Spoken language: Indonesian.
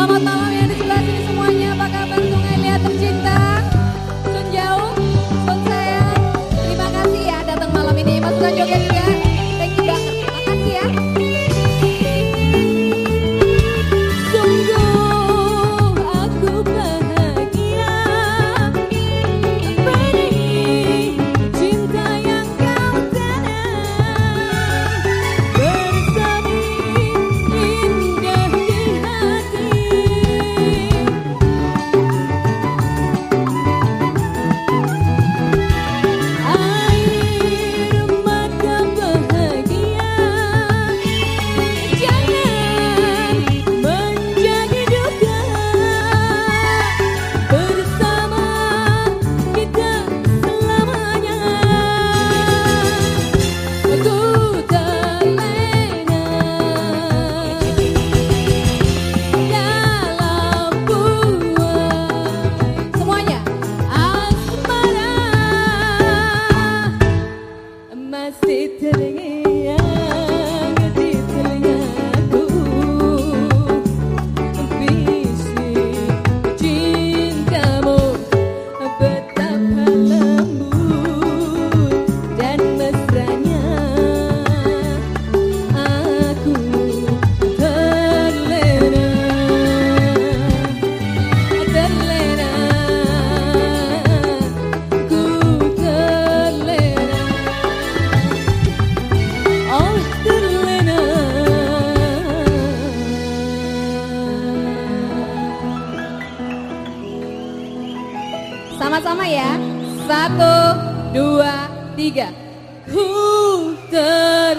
Selamat malam yang di sebelah semuanya. Apa kabar Sungai Liat tercinta? Sun jauh, sun sayang. Terima kasih ya datang malam ini. Masukan joget juga. Sama-sama ya. Satu, dua, tiga. ku ter